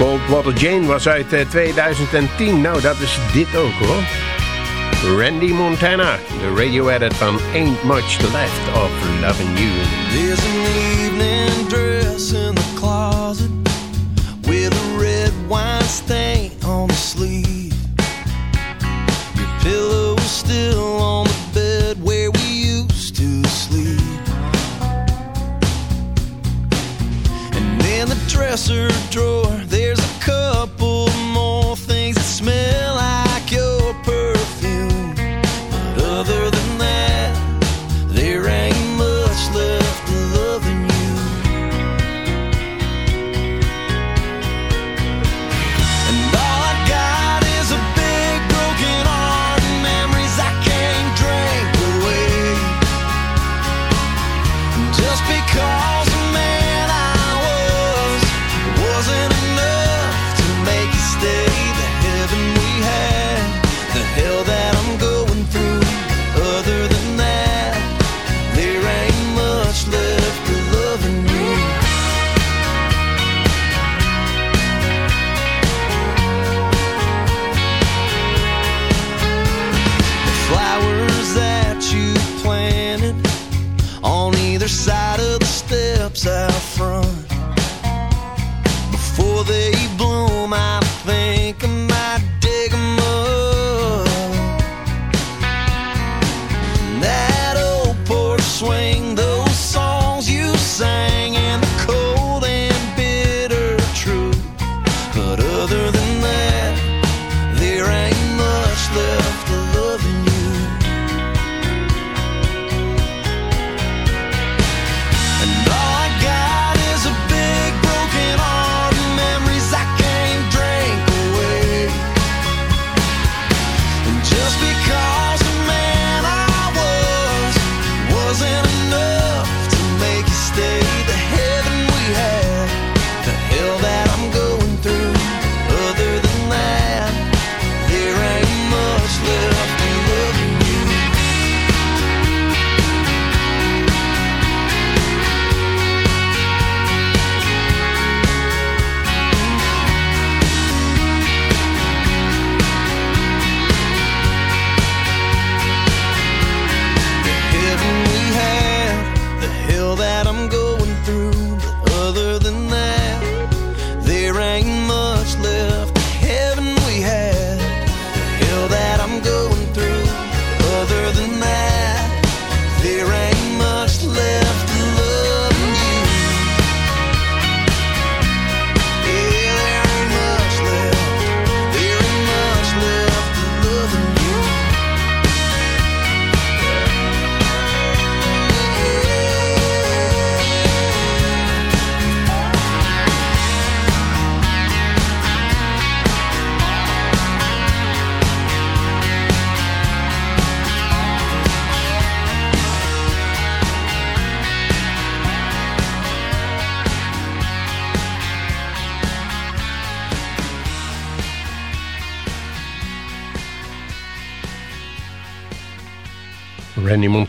Coldwater Jane was uit 2010. Eh, nou, dat is dit ook hoor. Randy Montana, de radio edit van Ain't Much Left of Loving You. There's an evening dress in the closet with a red wine stain on the sleeve. Your pillow is still on the bed where we used to sleep. In the dresser drawer. Randy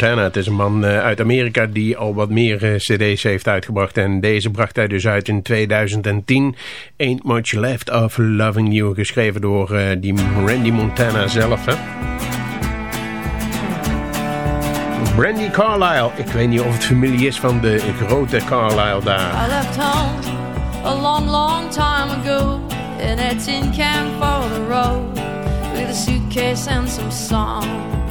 Montana. Het is een man eh, uit Amerika die al wat meer eh, cd's heeft uitgebracht. En deze bracht hij dus uit in 2010. Ain't Much Left of Loving You. Geschreven door uh, die Randy Montana zelf. Hè? Brandy Carlisle. Ik weet niet of het familie is van de grote Carlisle daar. I left home a long, long time ago. In a tin can for the road. With a suitcase and some songs.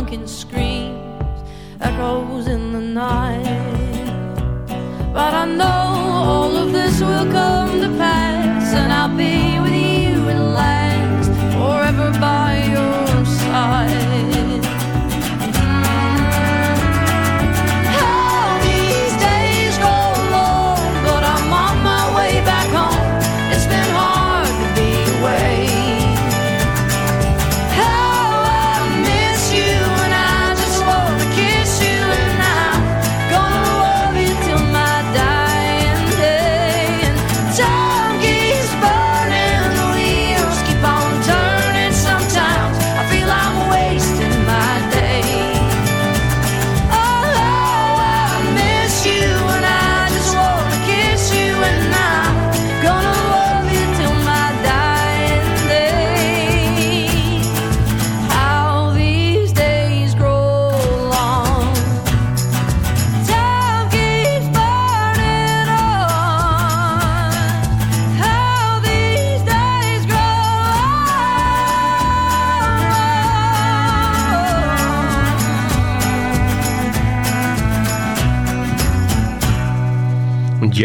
drunken screams echoes in the night.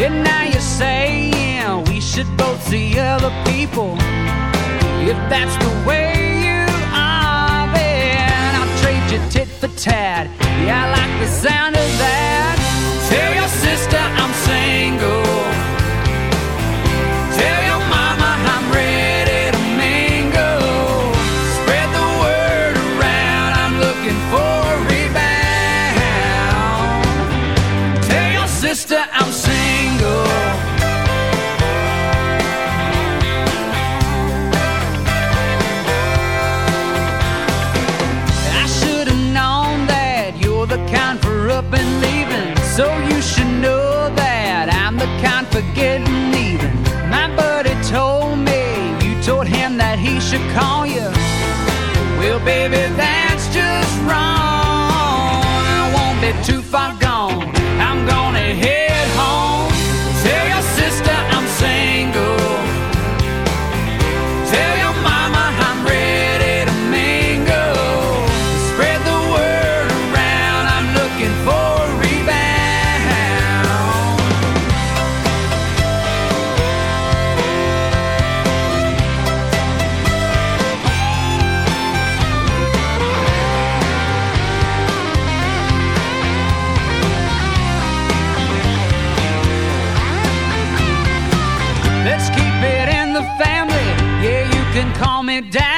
And now you're saying we should both see other people. If that's the way you are, then I'll trade you tit for tat. Yeah, I like the sound of that. Tell your sister I'm single. For getting even. My buddy told me you told him that he should call you. Well, baby, that's just wrong. I won't be too far down.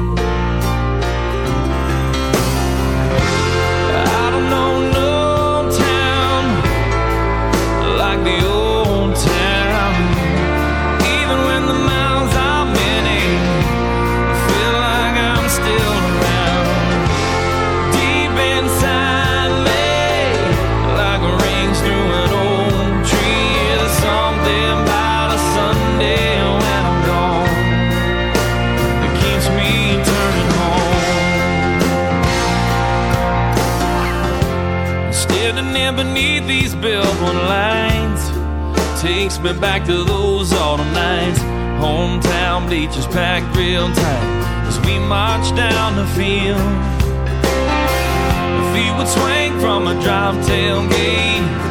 Me back to those autumn nights. Hometown bleachers packed real tight as we march down the field. The feet would swing from a drop tailgate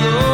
the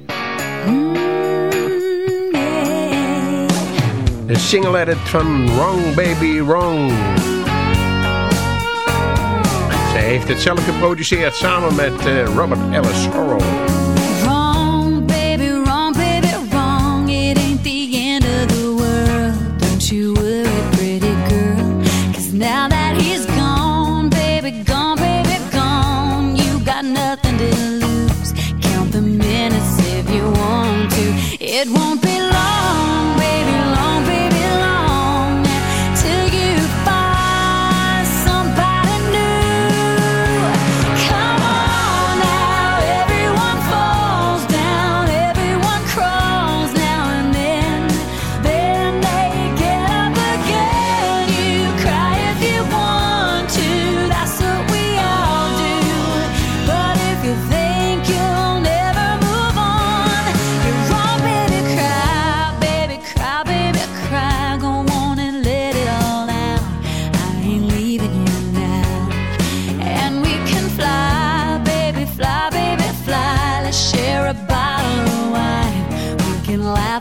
De single edit van Wrong Baby Wrong. Zij heeft het zelf geproduceerd samen met eh, Robert Ellis Orrall.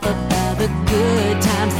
Laugh about the good times.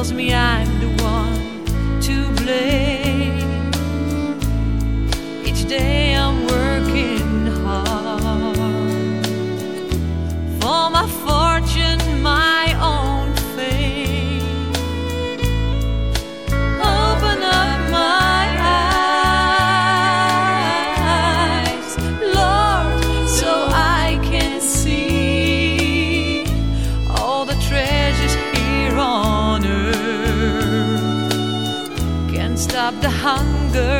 Tells me I'm hunger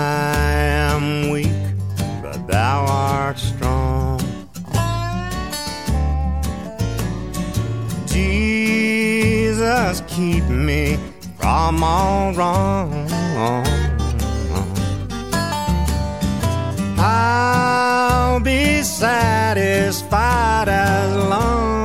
Jesus keep me from all wrong. I'll be satisfied as long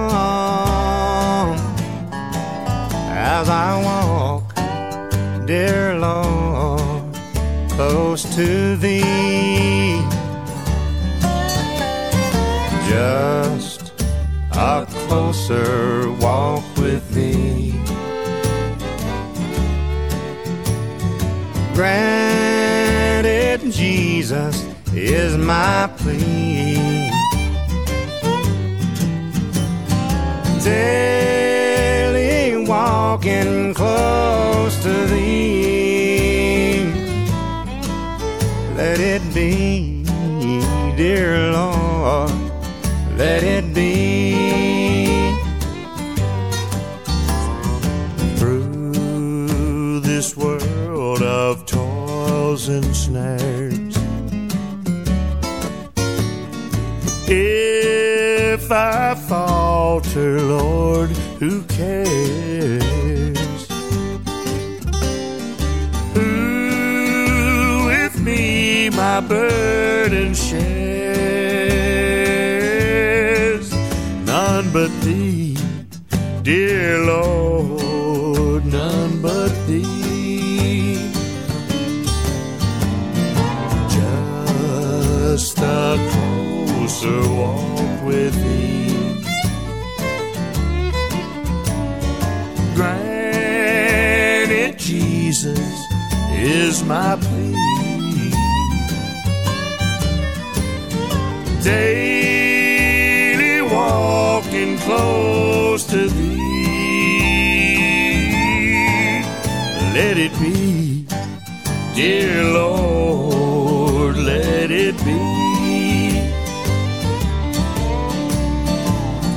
Jesus is my plea. Cares? Who with me my burden my plea. Daily walking close to Thee. Let it be, dear Lord, let it be.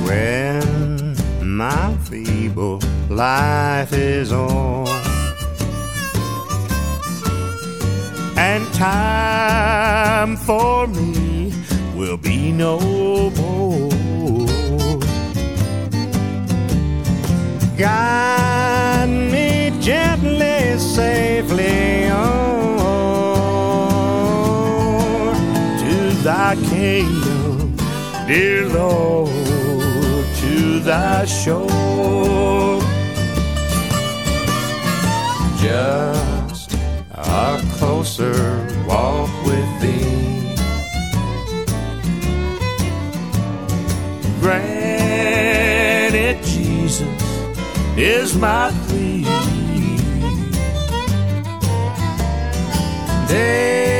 When my feeble life is o'er time for me will be no more. Guide me gently, safely on to thy kingdom, dear Lord, to thy shore. Just a closer is my plea. Daily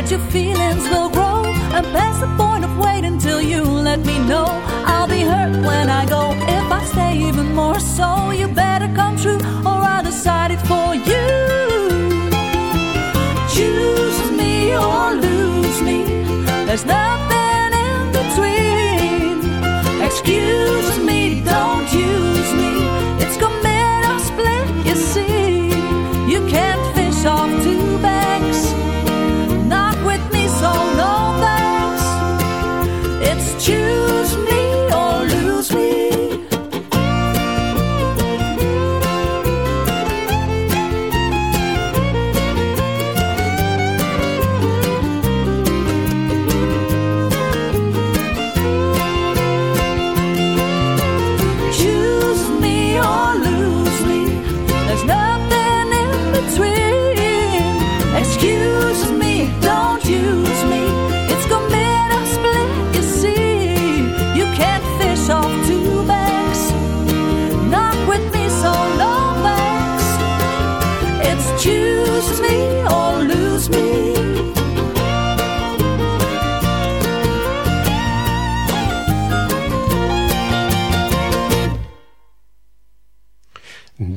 That your feelings will grow and past the point of waiting till you let me know. I'll be hurt when I go if I stay even more. So you better come true, or I'll decide it for you. Choose me or lose me. There's nothing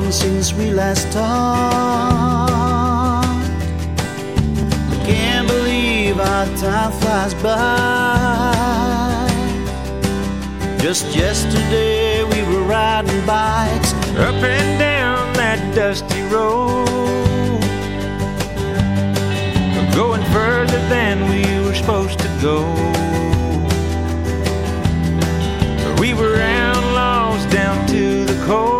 Long since we last talked. I can't believe our time flies by. Just yesterday we were riding bikes up and down that dusty road. Going further than we were supposed to go. We were outlaws down to the core.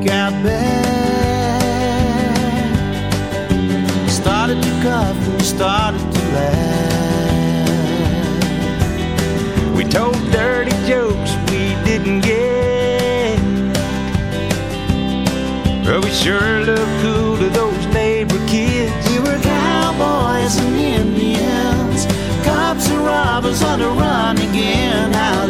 Creek back. Started to cough and started to laugh. We told dirty jokes we didn't get. But we sure looked cool to those neighbor kids. We were cowboys and Indians, cops and robbers on the run again. Now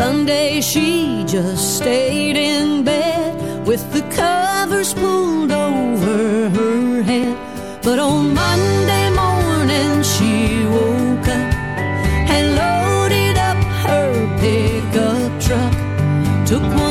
Sunday she just stayed in bed with the covers pulled over her head. But on Monday morning she woke up and loaded up her pickup truck. Took one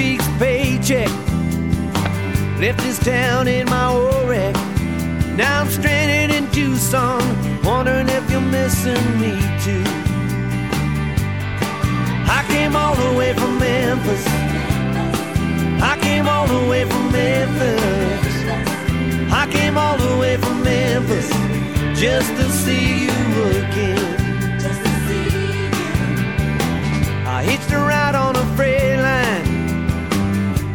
week's paycheck, left this town in my old wreck. Now I'm stranded in Tucson, wondering if you're missing me too. I came all the way from Memphis. I came all the way from Memphis. I came all the way from Memphis just to see you again. I hitched a ride on a freight line,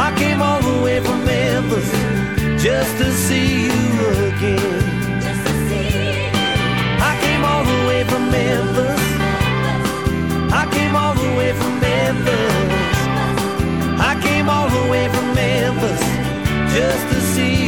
I came all the way from Memphis just to see you again. I came all the way from Memphis. I came all the way from Memphis. I came all the way from Memphis just to see you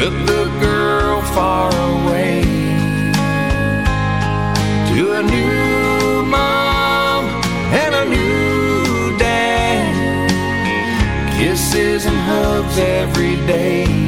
took the girl far away to a new mom and a new dad. Kisses and hugs every day.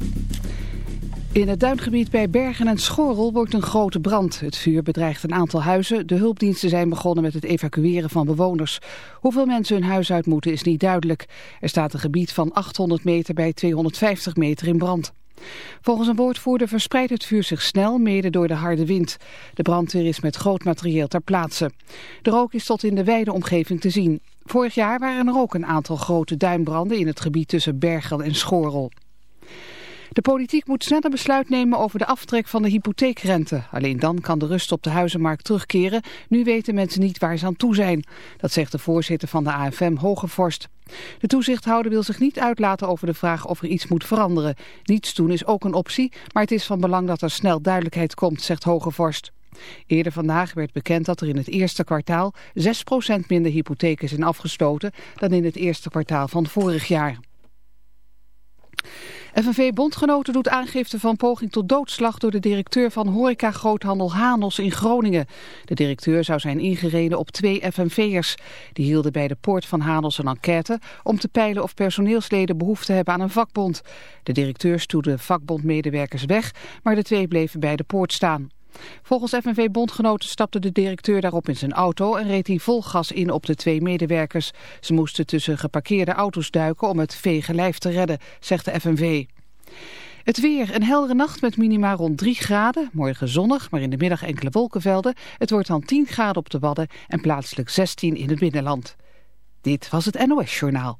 In het duingebied bij Bergen en Schorrel wordt een grote brand. Het vuur bedreigt een aantal huizen. De hulpdiensten zijn begonnen met het evacueren van bewoners. Hoeveel mensen hun huis uit moeten is niet duidelijk. Er staat een gebied van 800 meter bij 250 meter in brand. Volgens een woordvoerder verspreidt het vuur zich snel, mede door de harde wind. De brandweer is met groot materieel ter plaatse. De rook is tot in de wijde omgeving te zien. Vorig jaar waren er ook een aantal grote duinbranden in het gebied tussen Bergen en Schorrel. De politiek moet sneller besluit nemen over de aftrek van de hypotheekrente. Alleen dan kan de rust op de huizenmarkt terugkeren. Nu weten mensen niet waar ze aan toe zijn. Dat zegt de voorzitter van de AFM, Hogevorst. De toezichthouder wil zich niet uitlaten over de vraag of er iets moet veranderen. Niets doen is ook een optie, maar het is van belang dat er snel duidelijkheid komt, zegt Hogevorst. Eerder vandaag werd bekend dat er in het eerste kwartaal 6% minder hypotheken zijn afgesloten dan in het eerste kwartaal van vorig jaar. FNV-bondgenoten doet aangifte van poging tot doodslag door de directeur van horeca-groothandel Hanos in Groningen. De directeur zou zijn ingereden op twee FNV'ers. Die hielden bij de poort van Hanos een enquête om te peilen of personeelsleden behoefte hebben aan een vakbond. De directeur stuurde vakbondmedewerkers weg, maar de twee bleven bij de poort staan. Volgens FNV-bondgenoten stapte de directeur daarop in zijn auto en reed hij vol gas in op de twee medewerkers. Ze moesten tussen geparkeerde auto's duiken om het vege lijf te redden, zegt de FNV. Het weer, een heldere nacht met minima rond 3 graden. Morgen zonnig, maar in de middag enkele wolkenvelden. Het wordt dan 10 graden op de Wadden en plaatselijk 16 in het binnenland. Dit was het NOS Journaal.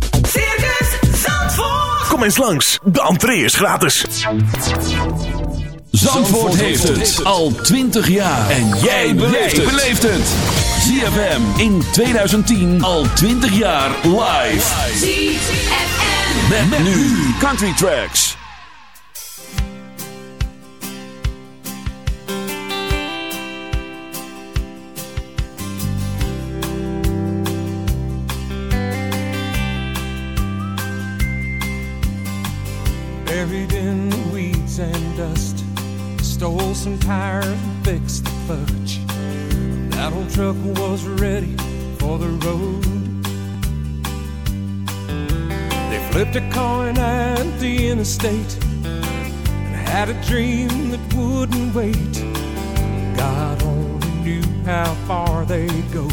Kom eens langs, de entree is gratis. Zandvoort heeft het al 20 jaar. En jij beleeft het. ZFM in 2010 al 20 jaar live. ZFM. Met, nu Country Tracks. Tires and fixed the fudge. That old truck was ready for the road. They flipped a coin at the interstate and had a dream that wouldn't wait. God only knew how far they'd go.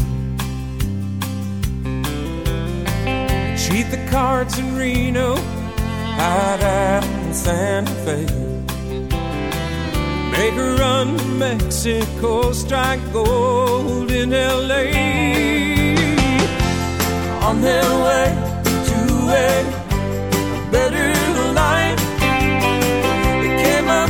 Cheat the cards in Reno, hide out in Santa Fe. Make a run to Mexico, strike gold in LA. On their way to a better life, they came up